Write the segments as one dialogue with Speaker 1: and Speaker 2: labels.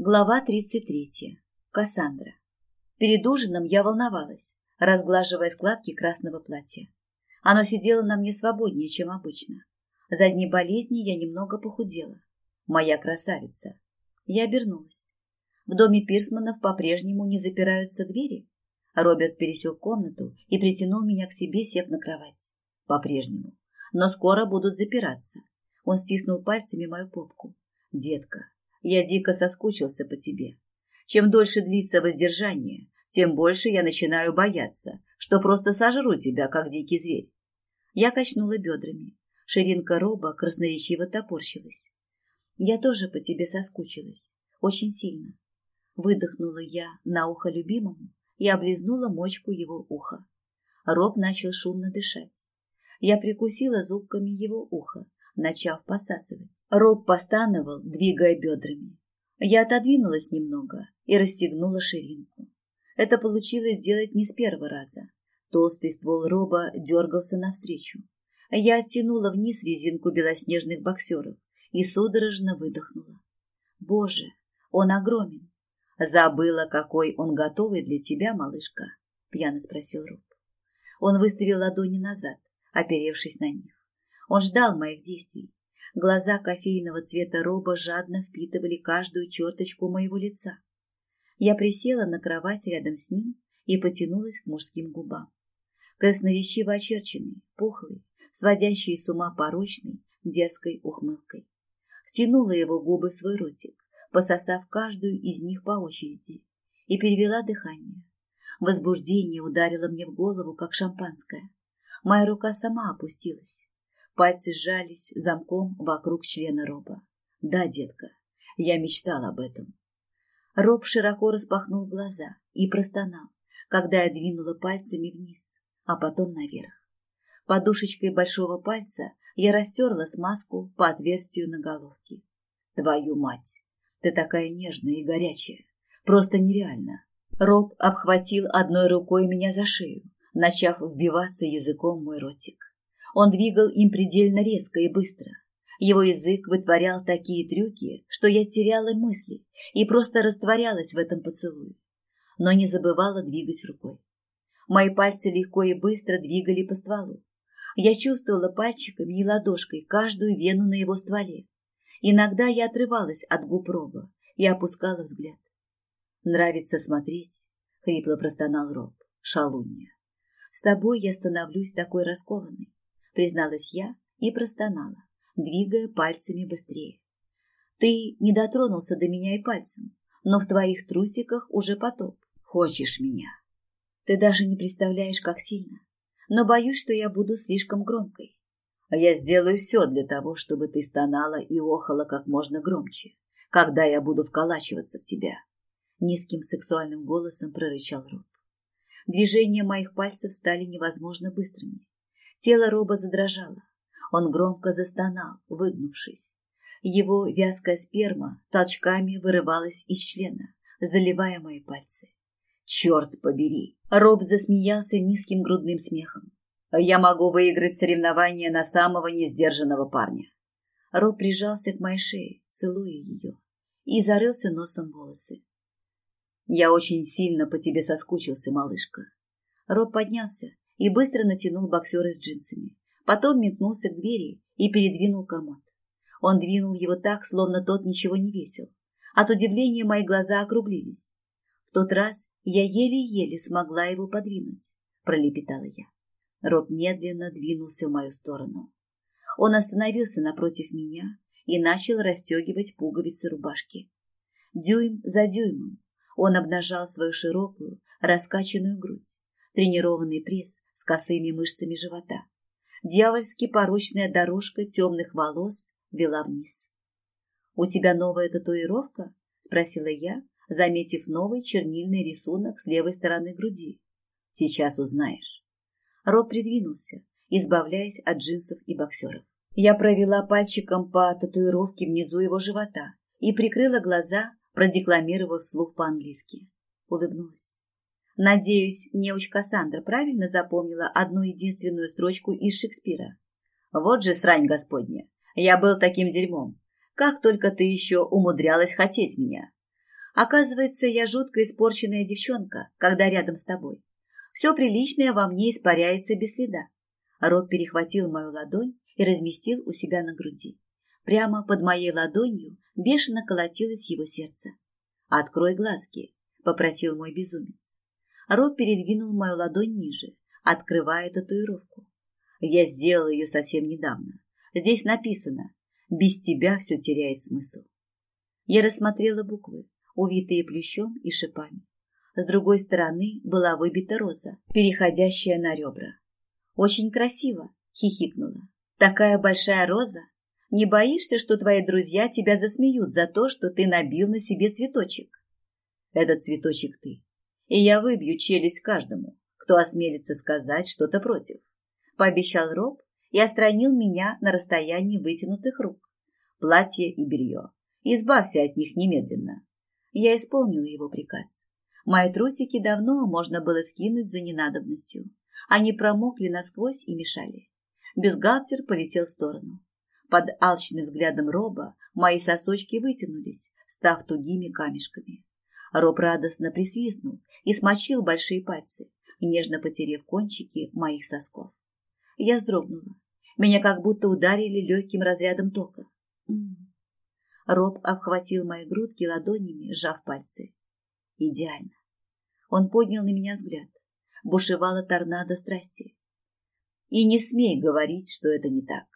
Speaker 1: Глава 33. Кассандра. Перед ужином я волновалась, разглаживая складки красного платья. Оно сидело на мне свободнее, чем обычно. За дни болезни я немного похудела. Моя красавица. Я обернулась. В доме Пирсманов по-прежнему не запираются двери. Роберт пересек комнату и притянул меня к себе, сев на кровать. По-прежнему. Но скоро будут запираться. Он стиснул пальцами мою попку. Детка, я дико соскучился по тебе. Чем дольше длится воздержание, тем больше я начинаю бояться, что просто сожру тебя, как дикий зверь. Я качнула бедрами. Ширинка роба красноречиво топорщилась. Я тоже по тебе соскучилась. Очень сильно. Выдохнула я на ухо любимому и облизнула мочку его уха. Роб начал шумно дышать. Я прикусила зубками его ухо, начав посасывать. Роб постановал, двигая бедрами. Я отодвинулась немного и расстегнула ширинку. Это получилось сделать не с первого раза. Толстый ствол Роба дергался навстречу. Я оттянула вниз резинку белоснежных боксеров и судорожно выдохнула. Боже, он огромен. Забыла, какой он готовый для тебя, малышка? Пьяно спросил Роб. Он выставил ладони назад, оперевшись на них. Он ждал моих действий. Глаза кофейного цвета роба жадно впитывали каждую черточку моего лица. Я присела на кровать рядом с ним и потянулась к мужским губам. Красноречиво очерченные, пухлые, сводящие с ума порочной, дерзкой ухмылкой. Втянула его губы в свой ротик, пососав каждую из них по очереди, и перевела дыхание. Возбуждение ударило мне в голову, как шампанское. Моя рука сама опустилась. Пальцы сжались замком вокруг члена Роба. Да, детка, я мечтал об этом. Роб широко распахнул глаза и простонал, когда я двинула пальцами вниз, а потом наверх. Подушечкой большого пальца я растерла смазку по отверстию на головке. Твою мать, ты такая нежная и горячая. Просто нереально. Роб обхватил одной рукой меня за шею, начав вбиваться языком мой ротик. Он двигал им предельно резко и быстро. Его язык вытворял такие трюки, что я теряла мысли и просто растворялась в этом поцелуе, но не забывала двигать рукой. Мои пальцы легко и быстро двигали по стволу. Я чувствовала пальчиками и ладошкой каждую вену на его стволе. Иногда я отрывалась от губ Роба и опускала взгляд. «Нравится смотреть?» — хрипло простонал Роб. «Шалунья. С тобой я становлюсь такой раскованной призналась я и простонала, двигая пальцами быстрее. Ты не дотронулся до меня и пальцем, но в твоих трусиках уже потоп. Хочешь меня? Ты даже не представляешь, как сильно. Но боюсь, что я буду слишком громкой. А я сделаю все для того, чтобы ты стонала и охала как можно громче, когда я буду вколачиваться в тебя. Низким сексуальным голосом прорычал Роб. Движения моих пальцев стали невозможно быстрыми. Тело Роба задрожало. Он громко застонал, выгнувшись. Его вязкая сперма толчками вырывалась из члена, заливая мои пальцы. «Черт побери!» Роб засмеялся низким грудным смехом. «Я могу выиграть соревнование на самого несдержанного парня». Роб прижался к моей шее, целуя ее, и зарылся носом в волосы. «Я очень сильно по тебе соскучился, малышка». Роб поднялся и быстро натянул боксеры с джинсами. Потом метнулся к двери и передвинул комод. Он двинул его так, словно тот ничего не весил. От удивления мои глаза округлились. В тот раз я еле-еле смогла его подвинуть, пролепетала я. Роб медленно двинулся в мою сторону. Он остановился напротив меня и начал расстегивать пуговицы рубашки. Дюйм за дюймом он обнажал свою широкую, раскачанную грудь, тренированный пресс с косыми мышцами живота. Дьявольски порочная дорожка темных волос вела вниз. «У тебя новая татуировка?» – спросила я, заметив новый чернильный рисунок с левой стороны груди. «Сейчас узнаешь». Роб придвинулся, избавляясь от джинсов и боксеров. Я провела пальчиком по татуировке внизу его живота и прикрыла глаза, продекламировав слух по-английски. Улыбнулась. Надеюсь, неуч Кассандра правильно запомнила одну единственную строчку из Шекспира. Вот же срань господня. Я был таким дерьмом. Как только ты еще умудрялась хотеть меня. Оказывается, я жутко испорченная девчонка, когда рядом с тобой. Все приличное во мне испаряется без следа. Роб перехватил мою ладонь и разместил у себя на груди. Прямо под моей ладонью бешено колотилось его сердце. «Открой глазки», — попросил мой безумец. Роб передвинул мою ладонь ниже, открывая татуировку. Я сделал ее совсем недавно. Здесь написано «Без тебя все теряет смысл». Я рассмотрела буквы, увитые плющом и шипами. С другой стороны была выбита роза, переходящая на ребра. «Очень красиво!» — хихикнула. «Такая большая роза! Не боишься, что твои друзья тебя засмеют за то, что ты набил на себе цветочек?» «Этот цветочек ты, и я выбью челюсть каждому, кто осмелится сказать что-то против», — пообещал Роб и остранил меня на расстоянии вытянутых рук. Платье и белье. Избавься от них немедленно. Я исполнила его приказ. Мои трусики давно можно было скинуть за ненадобностью. Они промокли насквозь и мешали. Бюстгальтер полетел в сторону. Под алчным взглядом Роба мои сосочки вытянулись, став тугими камешками. Роб радостно присвистнул и смочил большие пальцы, нежно потерев кончики моих сосков. Я вздрогнула. Меня как будто ударили легким разрядом тока. Роб обхватил мои грудки ладонями, сжав пальцы. Идеально. Он поднял на меня взгляд. Бушевала торнадо страсти. И не смей говорить, что это не так.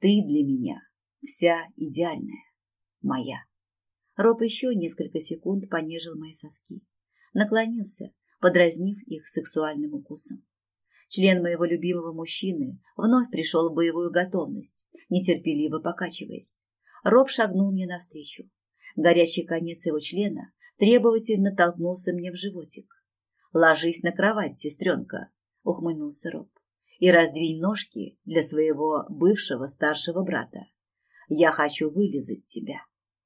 Speaker 1: Ты для меня вся идеальная. Моя. Роб еще несколько секунд понежил мои соски. Наклонился, подразнив их сексуальным укусом. Член моего любимого мужчины вновь пришел в боевую готовность, нетерпеливо покачиваясь. Роб шагнул мне навстречу. Горячий конец его члена требовательно толкнулся мне в животик. «Ложись на кровать, сестренка», — ухмыльнулся Роб, «и раздвинь ножки для своего бывшего старшего брата. Я хочу вылизать тебя».